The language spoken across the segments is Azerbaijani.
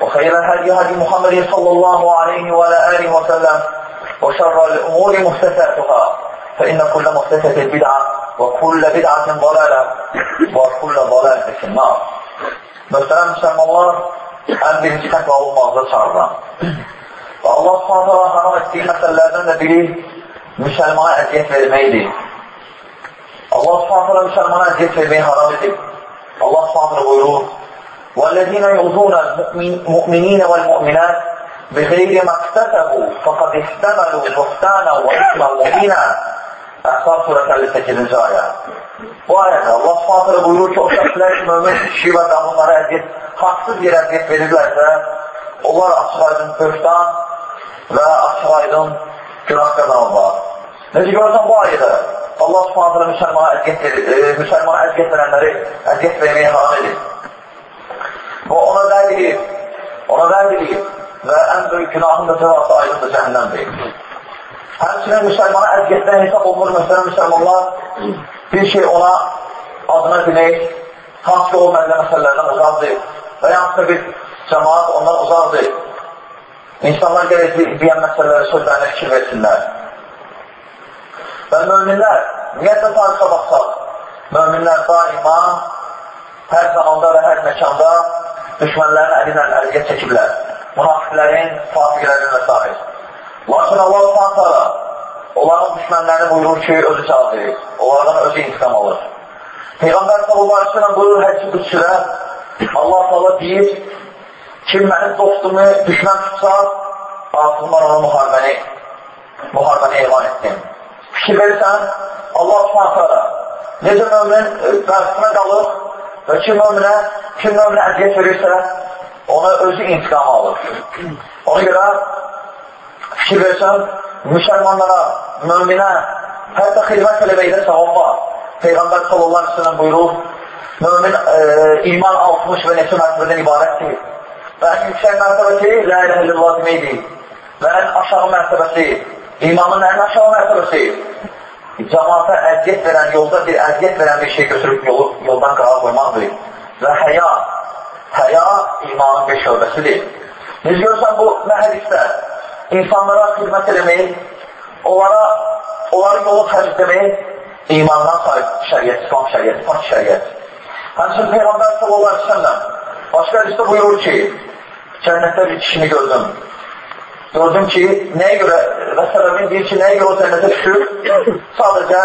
وخير الهدي هدي محمد صلى الله عليه وعلى آله وسلم وشر الأمور محدثاتها فإن كل محدثة بدعة وكل بدعة ضلالة وكل ضلالة في النار Möhtərəm müsəlmanlar, ən birinci təqva olmaqda çağırıram. Və Allah s.ə.v. haram etdiyi məsələlərdən də biri müsəlmana əziyyət verməkdir. Allah s.ə.v. müsəlmana əziyyət verməyi haram edib. Allah s.ə.v. buyurur, وَالَّذِينَ يُؤْذُونَ الْمُؤْمِنِينَ وَالْمُؤْمِنَاتِ بِغَيْرِ مَا اكْتَسَبُوا فَقَدْ احْتَمَلُوا بُهْتَانًا وَإِثْمًا مُبِينًا Əhzab surəsi 58-ci ayə. Bu ayədə Allah s.ə.v. buyurur ki, o şəxslər ki, mömin kişi və qanunlara əziyyət, haqsız yer əziyyət verirlərsə, onlar açıq aydın böhtan və açıq aydın günah qazanırlar. Necə görürsən bu ayədə? Allah s.ə.v. müsəlmana əziyyət verir, e, müsəlmana əziyyət verənləri əziyyət verməyi haram edir. Və ona vəd edib, ona vəd edib və ən böyük günahın da cevabı aydındır cəhənnəmdir. Həmçinin müsəlmana əziyyətdən hesab olunur, məsələn, müsəlmanlar bir şey ona adına demək, hansı ki, o mənlə məsələlərdən uzaqdır və yaxud bir cəmaat ondan uzaqdır. İnsanlar gərək deyən məsələləri sözlərinə fikir versinlər. Və möminlər, ümumiyyətlə tarixə baxsaq, möminlər daima hər zamanda və hər məkanda düşmənlərin əli ilə əziyyət çəkiblər. Münafiqlərin, fasiqlərin və s. Lakin Allah s.ə.v. onların düşmənlərini buyurur ki, özü verir. Onlardan özü intikam alır. Peyğəmbər s.ə.v. buyurur hədsi qüdsülə Allah s.ə.v. deyir kim mənim dostumu düşmən tutsa artıq mən ona müharibəni müharibəni elan etdim. Fikir verirsən, Allah s.ə.v. necə mömin qarşısına qalır və kim möminə, kim möminə əziyyət verirsə, ona özü intikam alır. Ona görə fikir versən, müsəlmanlara, möminə, hətta xidmət eləməkdə savab var. Peyğəmbər sallallahu aleyhi sellem buyurur, mömin e, iman 60 və neçə mərtəbədən ibarətdir. Və ən yüksək mərtəbəsi la ilə illallah deməkdir. Və ən aşağı mərtəbəsi, imanın ən aşağı mərtəbəsi, cəmaata əziyyət verən, yolda bir əziyyət verən bir şey götürüb yolu, yoldan qırağa qoymaqdır. Və həya, həya imanın bir şöbəsidir. Biz görürsən bu nə hədisdə? insanlara xidmət eləmək, onlara, onların yolu təmizləmək imandan sahib şəriyyət, İslam şəriyyət, pak şəriyyət. Həmçin Peyğəmbər sallallahu aleyhi ve sellem başqa hədisdə buyurur ki, cənnətdə bir kişini gördüm. Gördüm ki, nəyə görə, və səbəbin deyir ki, nəyə görə o cənnətə düşür? Sadəcə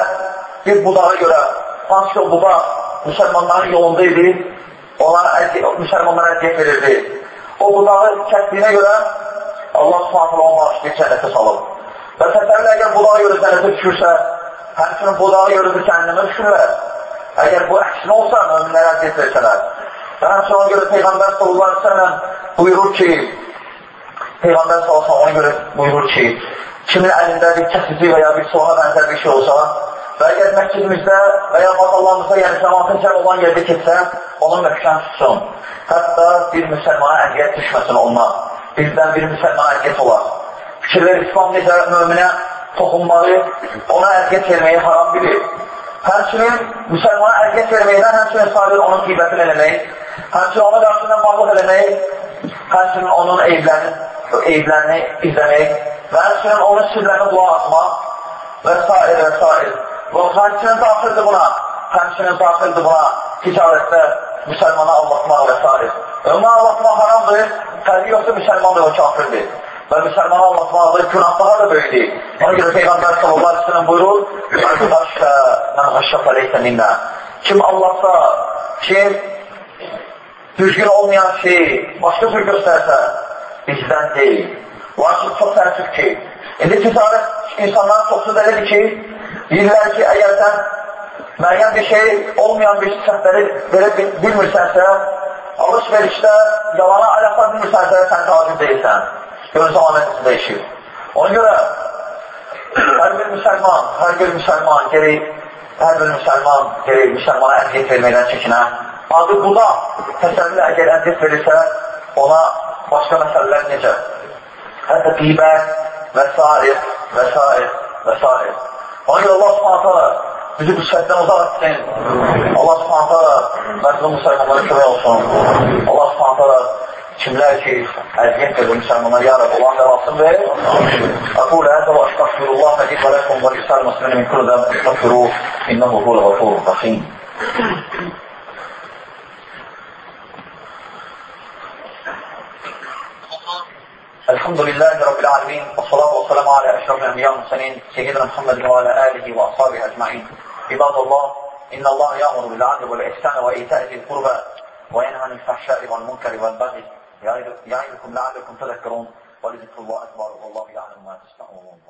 bir budağa görə, hansı ki o budaq müsəlmanların yolunda idi, onlara müsəlmanlara əziyyət verirdi. O budağı kəsdiyinə görə Allah subhanətlə onu bağışlayıb cənnətə salıb. Və təsəvvür əgər budağa görə cənnətə düşürsə, həmçinin budağa görə də cəhənnəmə düşürlər. Əgər bu əksinə olsa, möminlərə əziyyət versələr. Və həmçinin ona görə Peyğəmbər sallallahu aleyhi ve sellem buyurur ki, Peyğəmbər sallallahu ona görə buyurur ki, kimin əlində bir kəsici və ya bir soğana bənzər bir şey olsa və əgər məscidimizdə və ya bazallarımızda, yəni cəmatın cəm olan yerdə keçsə, onun möhkəm tutsun. Hətta bir müsəlmana əziyyət düşməsin ondan bizdən bir müsəlman əziyyət olar. Fikirlər İslam necə möminə toxunmağı, ona əziyyət verməyi haram bilir. Həmçinin müsəlmana əziyyət verməkdən həmçinin sadir onun qeybətini eləmək, həmçinin ona qarşısından mağluq eləmək, həmçinin onun eyiblərini, eyiblərini izləmək və həmçinin onun sirlərini dua atmaq və s. və s. Və həmçinin daxildir buna, həmçinin daxildir buna ticarətdə müsəlmana allatmaq və s. Ona anlatmaq haramdır, fərqi yoxdur, müsəlmandır, o kafirdir. Və müsəlmanı anlatmaqdır, günah daha da böyükdir. Ona görə Peyğəmbər sallallahu aleyhi ve sellem buyurur, Arkadaşla, mən xəşşəf əleysə minnə. Kim Allahsa, kim düzgün olmayan şey başqa cür göstərsə, bizdən deyil. Lakin çox təəssüf ki, indi ticarət insanların çoxsu elədir ki, deyirlər ki, əgər sən müəyyən bir şey olmayan bir səhvləri verə bilmirsənsə, alış-verişdə yalana ələqa bilmirsənsə, sən tacir deyilsən. Görürsən, alətin dəyişir. Ona görə hər bir müsəlman, hər bir müsəlman gerək, hər bir müsəlman gerək müsəlmana əziyyət verməkdən çəkinə. Adı bu da təsəvvürlə əgər əziyyət verirsə, ona başqa məsələlər necə? Hətta qibə və s. və s. və s. Ona görə Allah subhanətə bizi bu səhvdən uzaq etsin. Allah subhanətə məzlum müsəlmanlara kömək olsun. Allah subhanətə kimlər ki, əziyyət verir müsəlmanlar, ya Rab, Allah bəlasın ver. Aqul həzə və əstəxfirullah və qifə ləkum və qisəl muslimin min kullu dən əstəxfiru innəhu hul الحمد لله رب العالمين والصلاة والسلام على أشرف الأنبياء والمرسلين سيدنا محمد وعلى آله وأصحابه أجمعين. عباد الله إن الله يأمر بالعدل والإحسان وإيتاء ذي القربى وينهى عن الفحشاء والمنكر والبغي. يعظكم لعلكم تذكرون ولذكر الله أكبر والله يعلم ما تسمعون